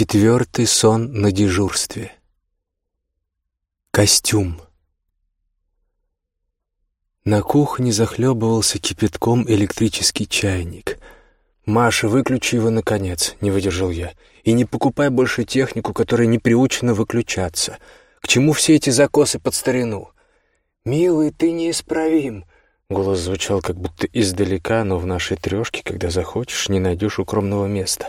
Четвертый сон на дежурстве. Костюм. На кухне захлебывался кипятком электрический чайник. «Маша, выключи его, наконец», — не выдержал я. «И не покупай больше технику, которая не приучена выключаться. К чему все эти закосы под старину?» «Милый, ты неисправим», Голос звучал как будто издалека, но в нашей трешке, когда захочешь, не найдешь укромного места.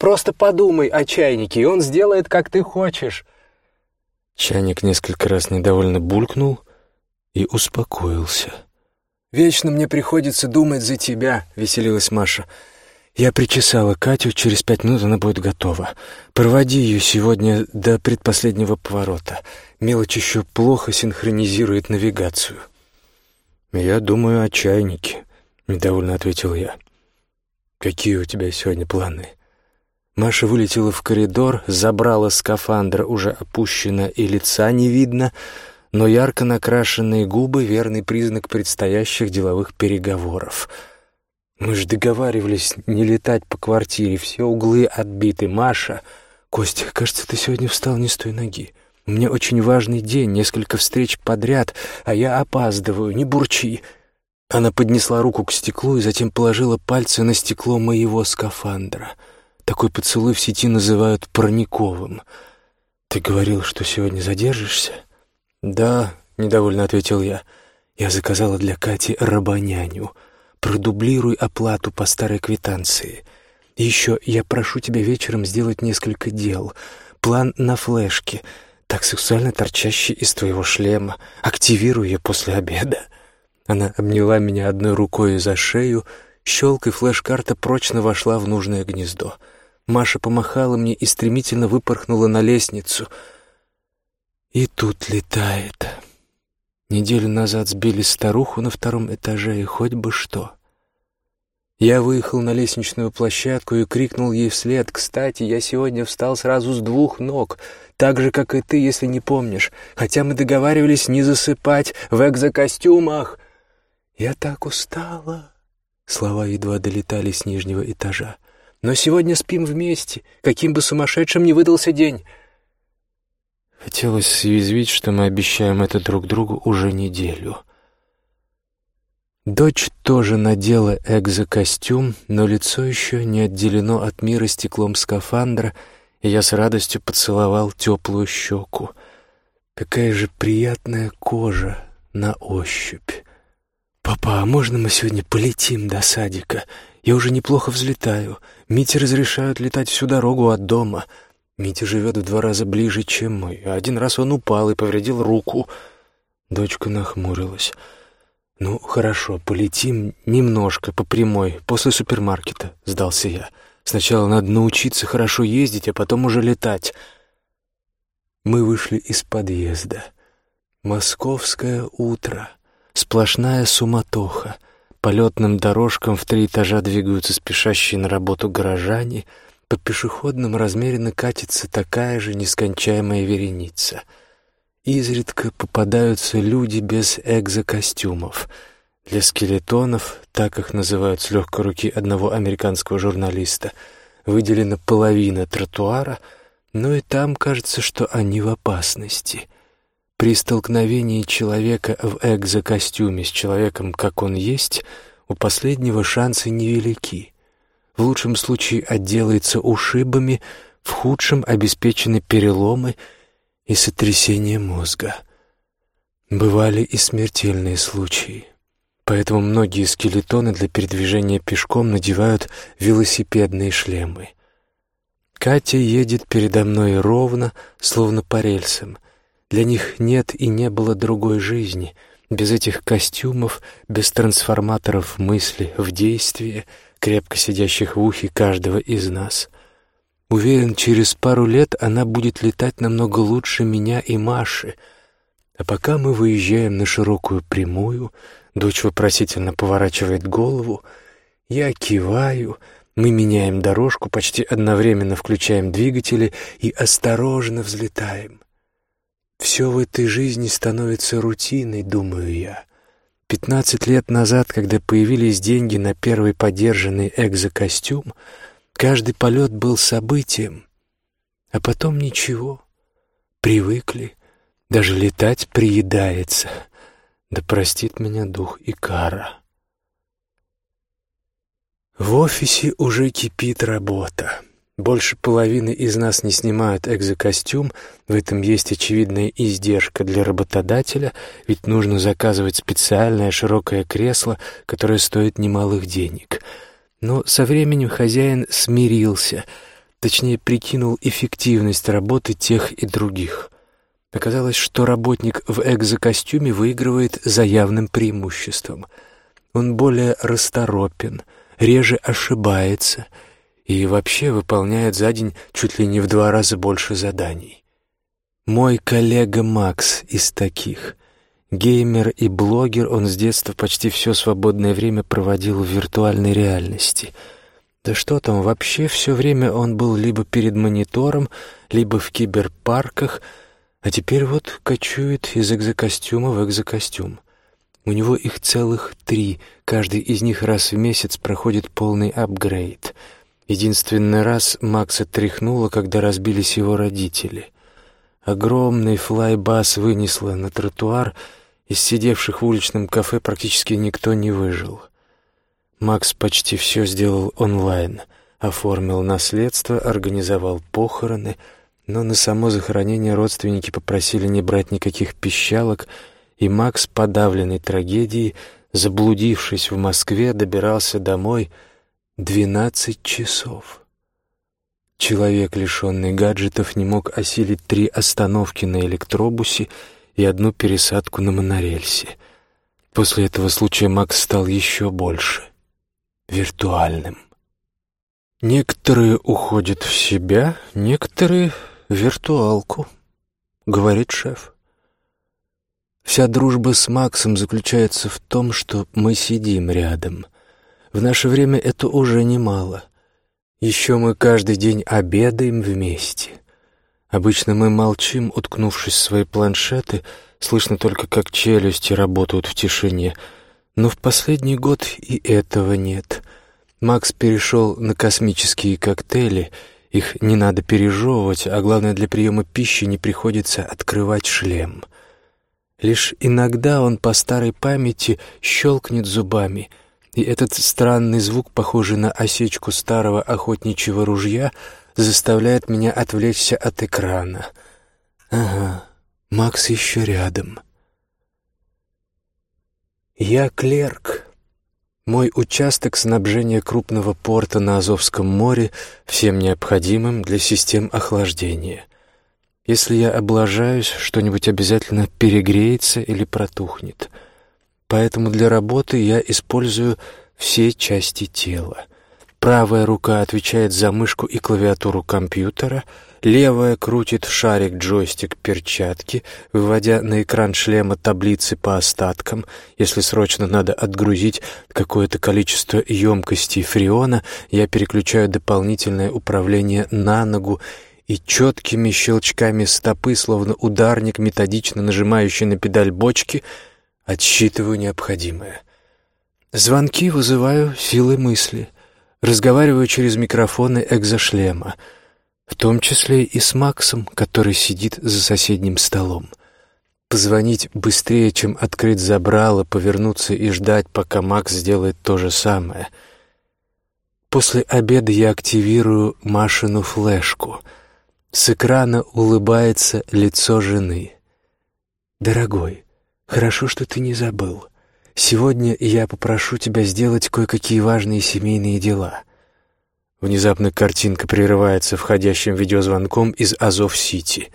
«Просто подумай о чайнике, и он сделает, как ты хочешь». Чайник несколько раз недовольно булькнул и успокоился. «Вечно мне приходится думать за тебя», — веселилась Маша. «Я причесала Катю, через пять минут она будет готова. Проводи ее сегодня до предпоследнего поворота. Мелочь еще плохо синхронизирует навигацию». «Я думаю о чайнике», — недовольно ответил я. «Какие у тебя сегодня планы?» Маша вылетела в коридор, забрала скафандр, уже опущена и лица не видно, но ярко накрашенные губы — верный признак предстоящих деловых переговоров. Мы же договаривались не летать по квартире, все углы отбиты. Маша, Костя, кажется, ты сегодня встал не с той ноги. Меня очень важный день, несколько встреч подряд, а я опаздываю, не бурчи». Она поднесла руку к стеклу и затем положила пальцы на стекло моего скафандра. Такой поцелуй в сети называют парниковым. «Ты говорил, что сегодня задержишься?» «Да», — недовольно ответил я. «Я заказала для Кати рабоняню. Продублируй оплату по старой квитанции. И еще я прошу тебя вечером сделать несколько дел. План на флешке — так сексуально торчащий из твоего шлема. Активируй ее после обеда». Она обняла меня одной рукой за шею, щелк и флеш-карта прочно вошла в нужное гнездо. Маша помахала мне и стремительно выпорхнула на лестницу. И тут летает. Неделю назад сбили старуху на втором этаже, и хоть бы что. Я выехал на лестничную площадку и крикнул ей вслед. «Кстати, я сегодня встал сразу с двух ног, так же, как и ты, если не помнишь, хотя мы договаривались не засыпать в экзокостюмах». «Я так устала!» Слова едва долетали с нижнего этажа. «Но сегодня спим вместе, каким бы сумасшедшим ни выдался день!» Хотелось съязвить, что мы обещаем это друг другу уже неделю — Дочь тоже надела экзокостюм, но лицо еще не отделено от мира стеклом скафандра, и я с радостью поцеловал теплую щеку. Какая же приятная кожа на ощупь. «Папа, а можно мы сегодня полетим до садика? Я уже неплохо взлетаю. Мите разрешают летать всю дорогу от дома. Митя живет в два раза ближе, чем мы. Один раз он упал и повредил руку». Дочка нахмурилась. «Ну, хорошо, полетим немножко по прямой, после супермаркета», — сдался я. «Сначала надо научиться хорошо ездить, а потом уже летать». Мы вышли из подъезда. Московское утро. Сплошная суматоха. По летным дорожкам в три этажа двигаются спешащие на работу горожане. По пешеходным размеренно катится такая же нескончаемая вереница — изредка попадаются люди без экзокостюмов. Для скелетонов, так их называют с легкой руки одного американского журналиста, выделена половина тротуара, но и там кажется, что они в опасности. При столкновении человека в экзокостюме с человеком, как он есть, у последнего шансы невелики. В лучшем случае отделается ушибами, в худшем обеспечены переломы — и сотрясение мозга. Бывали и смертельные случаи. Поэтому многие скелетоны для передвижения пешком надевают велосипедные шлемы. Катя едет передо мной ровно, словно по рельсам. Для них нет и не было другой жизни, без этих костюмов, без трансформаторов мысли в действие, крепко сидящих в ухе каждого из нас — Уверен, через пару лет она будет летать намного лучше меня и Маши. А пока мы выезжаем на широкую прямую, дочь вопросительно поворачивает голову, я киваю, мы меняем дорожку, почти одновременно включаем двигатели и осторожно взлетаем. Все в этой жизни становится рутиной, думаю я. Пятнадцать лет назад, когда появились деньги на первый подержанный экзокостюм, Каждый полет был событием. А потом ничего. Привыкли. Даже летать приедается. Да простит меня дух Икара. В офисе уже кипит работа. Больше половины из нас не снимают экзокостюм, в этом есть очевидная издержка для работодателя, ведь нужно заказывать специальное широкое кресло, которое стоит немалых денег. Но со временем хозяин смирился, точнее прикинул эффективность работы тех и других. Оказалось, что работник в экзокостюме выигрывает за явным преимуществом. Он более расторопен, реже ошибается — и вообще выполняет за день чуть ли не в два раза больше заданий. Мой коллега Макс из таких. Геймер и блогер, он с детства почти все свободное время проводил в виртуальной реальности. Да что там, вообще все время он был либо перед монитором, либо в киберпарках, а теперь вот кочует из экзокостюма в экзокостюм. У него их целых три, каждый из них раз в месяц проходит полный апгрейд — Единственный раз Макса тряхнуло, когда разбились его родители. Огромный флайбас вынесло на тротуар, из сидевших в уличном кафе практически никто не выжил. Макс почти все сделал онлайн, оформил наследство, организовал похороны, но на само захоронение родственники попросили не брать никаких пищалок, и Макс, подавленный трагедией, заблудившись в Москве, добирался домой — Двенадцать часов. Человек, лишенный гаджетов, не мог осилить три остановки на электробусе и одну пересадку на монорельсе. После этого случая Макс стал еще больше виртуальным. Некоторые уходят в себя, некоторые — в виртуалку, — говорит шеф. Вся дружба с Максом заключается в том, что мы сидим рядом — в наше время это уже немало. Еще мы каждый день обедаем вместе. Обычно мы молчим, уткнувшись в свои планшеты, слышно только, как челюсти работают в тишине. Но в последний год и этого нет. Макс перешел на космические коктейли, их не надо пережевывать, а главное, для приема пищи не приходится открывать шлем. Лишь иногда он по старой памяти щелкнет зубами — и этот странный звук, похожий на осечку старого охотничьего ружья, заставляет меня отвлечься от экрана. Ага, Макс еще рядом. Я клерк. Мой участок снабжения крупного порта на Азовском море всем необходимым для систем охлаждения. Если я облажаюсь, что-нибудь обязательно перегреется или протухнет — Поэтому для работы я использую все части тела. Правая рука отвечает за мышку и клавиатуру компьютера, левая крутит шарик-джойстик перчатки, выводя на экран шлема таблицы по остаткам. Если срочно надо отгрузить какое-то количество емкостей фреона, я переключаю дополнительное управление на ногу и четкими щелчками стопы, словно ударник, методично нажимающий на педаль бочки — Отсчитываю необходимое. Звонки вызываю силой мысли. Разговариваю через микрофоны экзошлема, в том числе и с Максом, который сидит за соседним столом. Позвонить быстрее, чем открыть забрало, повернуться и ждать, пока Макс сделает то же самое. После обеда я активирую Машину флешку. С экрана улыбается лицо жены. «Дорогой, Хорошо, что ты не забыл. Сегодня я попрошу тебя сделать кое-какие важные семейные дела. Внезапно картинка прерывается входящим видеозвонком из Азов-Сити.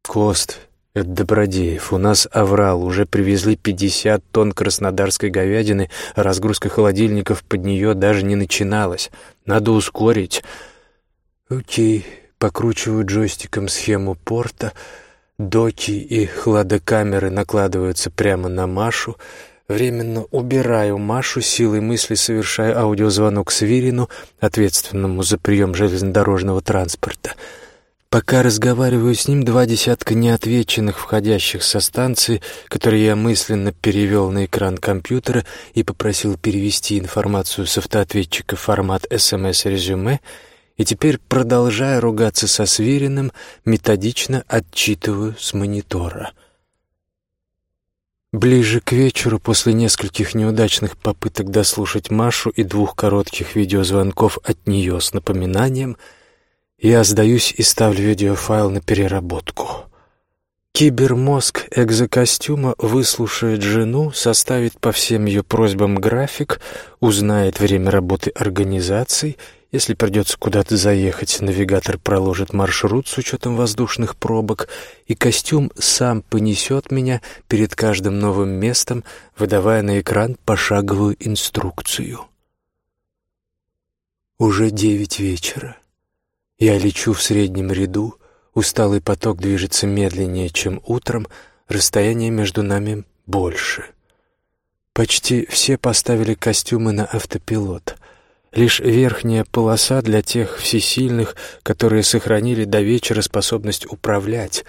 Кост, это Добродеев. У нас аврал. Уже привезли 50 тонн краснодарской говядины, разгрузка холодильников под нее даже не начиналась. Надо ускорить. Окей. Покручиваю джойстиком схему порта — Доки и хладокамеры накладываются прямо на Машу. Временно убираю Машу, силой мысли совершаю аудиозвонок Свирину, ответственному за прием железнодорожного транспорта. Пока разговариваю с ним, два десятка неотвеченных входящих со станции, которые я мысленно перевел на экран компьютера и попросил перевести информацию с автоответчика в формат СМС-резюме, И теперь, продолжая ругаться со Свириным, методично отчитываю с монитора. Ближе к вечеру, после нескольких неудачных попыток дослушать Машу и двух коротких видеозвонков от нее с напоминанием, я сдаюсь и ставлю видеофайл на переработку. Кибермозг экзокостюма выслушает жену, составит по всем ее просьбам график, узнает время работы организаций. Если придется куда-то заехать, навигатор проложит маршрут с учетом воздушных пробок, и костюм сам понесет меня перед каждым новым местом, выдавая на экран пошаговую инструкцию. Уже девять вечера. Я лечу в среднем ряду, Усталый поток движется медленнее, чем утром, расстояние между нами больше. Почти все поставили костюмы на автопилот. Лишь верхняя полоса для тех всесильных, которые сохранили до вечера способность управлять.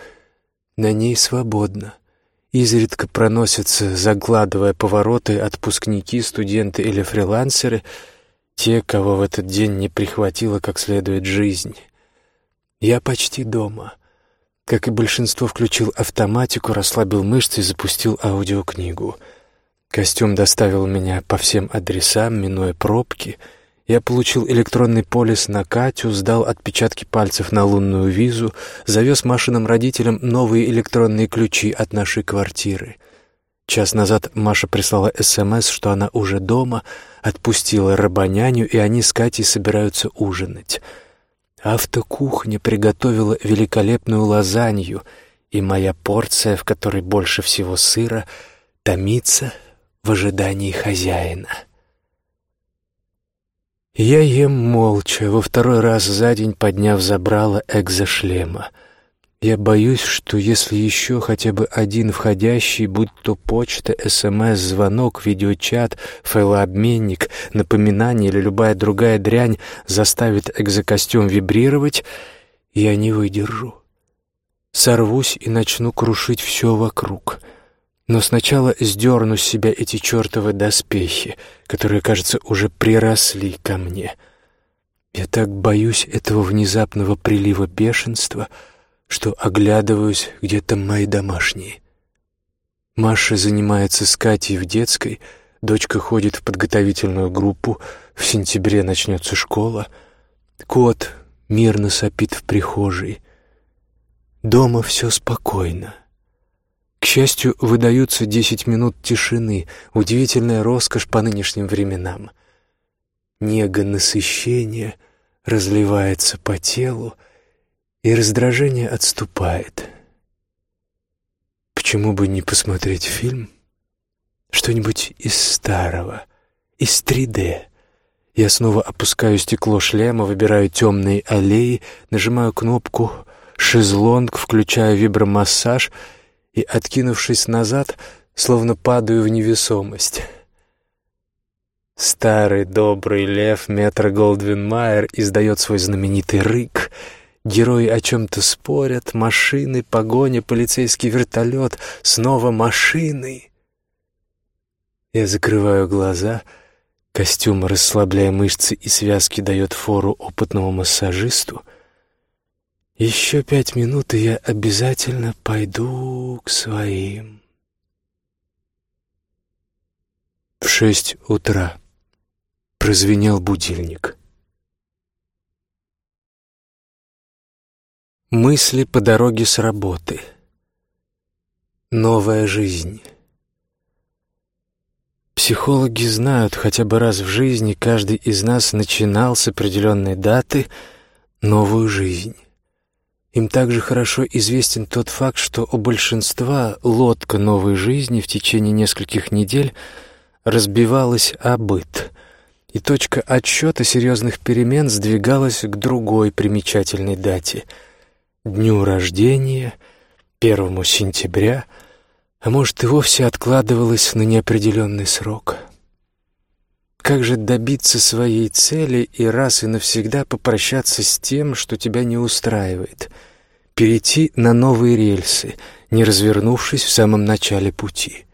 На ней свободно. Изредка проносятся, загладывая повороты, отпускники, студенты или фрилансеры, те, кого в этот день не прихватила как следует жизнь. Я почти дома. Как и большинство, включил автоматику, расслабил мышцы и запустил аудиокнигу. Костюм доставил меня по всем адресам, минуя пробки. Я получил электронный полис на Катю, сдал отпечатки пальцев на лунную визу, завез Машиным родителям новые электронные ключи от нашей квартиры. Час назад Маша прислала СМС, что она уже дома, отпустила рабоняню, и они с Катей собираются ужинать. Автокухня приготовила великолепную лазанью, и моя порция, в которой больше всего сыра, томится в ожидании хозяина. Я ем молча, во второй раз за день подняв забрало экзошлема — я боюсь, что если еще хотя бы один входящий, будь то почта, СМС, звонок, видеочат, файлообменник, напоминание или любая другая дрянь заставит экзокостюм вибрировать, я не выдержу. Сорвусь и начну крушить все вокруг. Но сначала сдерну с себя эти чертовы доспехи, которые, кажется, уже приросли ко мне. Я так боюсь этого внезапного прилива бешенства — что оглядываюсь, где то мои домашние. Маша занимается с Катей в детской, дочка ходит в подготовительную группу, в сентябре начнется школа. Кот мирно сопит в прихожей. Дома все спокойно. К счастью, выдаются десять минут тишины, удивительная роскошь по нынешним временам. Нега насыщения разливается по телу, и раздражение отступает. Почему бы не посмотреть фильм? Что-нибудь из старого, из 3D. Я снова опускаю стекло шлема, выбираю темные аллеи, нажимаю кнопку «Шезлонг», включаю вибромассаж и, откинувшись назад, словно падаю в невесомость. Старый добрый лев Метро Голдвин Майер издает свой знаменитый рык — Герои о чем-то спорят, машины, погоня, полицейский вертолет, снова машины. Я закрываю глаза, костюм, расслабляя мышцы и связки, дает фору опытному массажисту. Еще пять минут, и я обязательно пойду к своим. В шесть утра прозвенел будильник. Мысли по дороге с работы. Новая жизнь. Психологи знают, хотя бы раз в жизни каждый из нас начинал с определенной даты новую жизнь. Им также хорошо известен тот факт, что у большинства лодка новой жизни в течение нескольких недель разбивалась о быт, и точка отсчета серьезных перемен сдвигалась к другой примечательной дате — дню рождения, первому сентября, а может и вовсе откладывалось на неопределенный срок. Как же добиться своей цели и раз и навсегда попрощаться с тем, что тебя не устраивает, перейти на новые рельсы, не развернувшись в самом начале пути?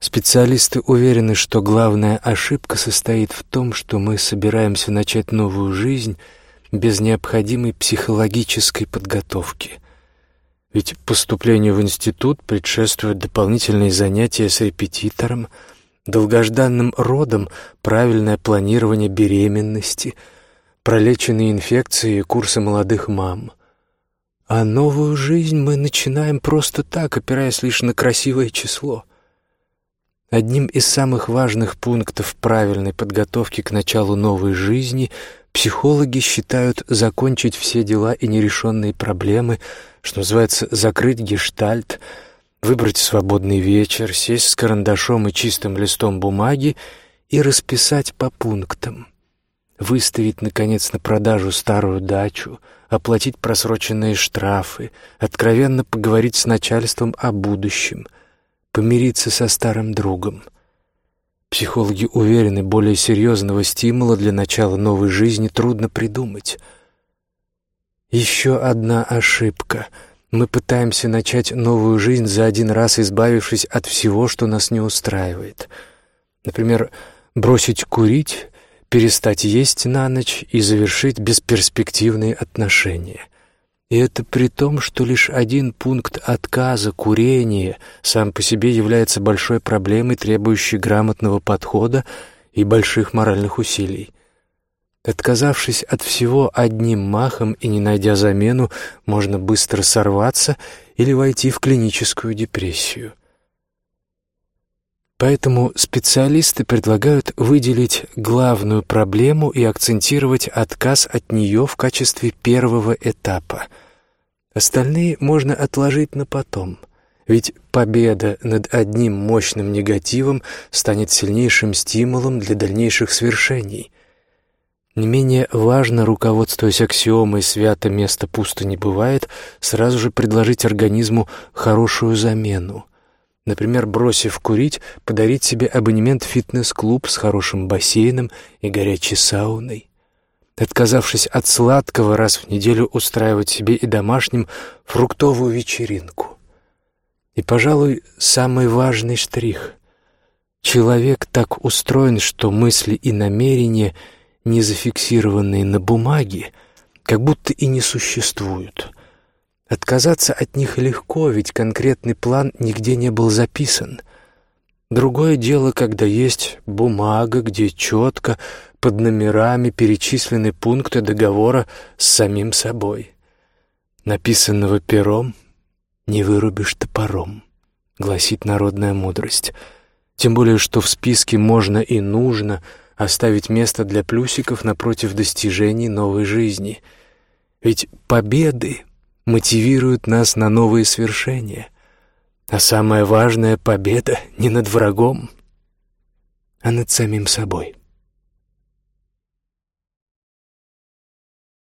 Специалисты уверены, что главная ошибка состоит в том, что мы собираемся начать новую жизнь без необходимой психологической подготовки. Ведь поступлению в институт предшествуют дополнительные занятия с репетитором, долгожданным родом, правильное планирование беременности, пролеченные инфекции и курсы молодых мам. А новую жизнь мы начинаем просто так, опираясь лишь на красивое число — Одним из самых важных пунктов правильной подготовки к началу новой жизни психологи считают закончить все дела и нерешенные проблемы, что называется «закрыть гештальт», выбрать свободный вечер, сесть с карандашом и чистым листом бумаги и расписать по пунктам. Выставить, наконец, на продажу старую дачу, оплатить просроченные штрафы, откровенно поговорить с начальством о будущем — помириться со старым другом. Психологи уверены, более серьезного стимула для начала новой жизни трудно придумать. Еще одна ошибка. Мы пытаемся начать новую жизнь за один раз, избавившись от всего, что нас не устраивает. Например, бросить курить, перестать есть на ночь и завершить бесперспективные отношения. И это при том, что лишь один пункт отказа, курения, сам по себе является большой проблемой, требующей грамотного подхода и больших моральных усилий. Отказавшись от всего одним махом и не найдя замену, можно быстро сорваться или войти в клиническую депрессию. Поэтому специалисты предлагают выделить главную проблему и акцентировать отказ от нее в качестве первого этапа — Остальные можно отложить на потом, ведь победа над одним мощным негативом станет сильнейшим стимулом для дальнейших свершений. Не менее важно, руководствуясь аксиомой «свято место пусто не бывает», сразу же предложить организму хорошую замену. Например, бросив курить, подарить себе абонемент в фитнес-клуб с хорошим бассейном и горячей сауной отказавшись от сладкого, раз в неделю устраивать себе и домашним фруктовую вечеринку. И, пожалуй, самый важный штрих. Человек так устроен, что мысли и намерения, не зафиксированные на бумаге, как будто и не существуют. Отказаться от них легко, ведь конкретный план нигде не был записан — Другое дело, когда есть бумага, где четко под номерами перечислены пункты договора с самим собой. Написанного пером не вырубишь топором, гласит народная мудрость. Тем более, что в списке можно и нужно оставить место для плюсиков напротив достижений новой жизни. Ведь победы мотивируют нас на новые свершения. А самая важная победа не над врагом, а над самим собой.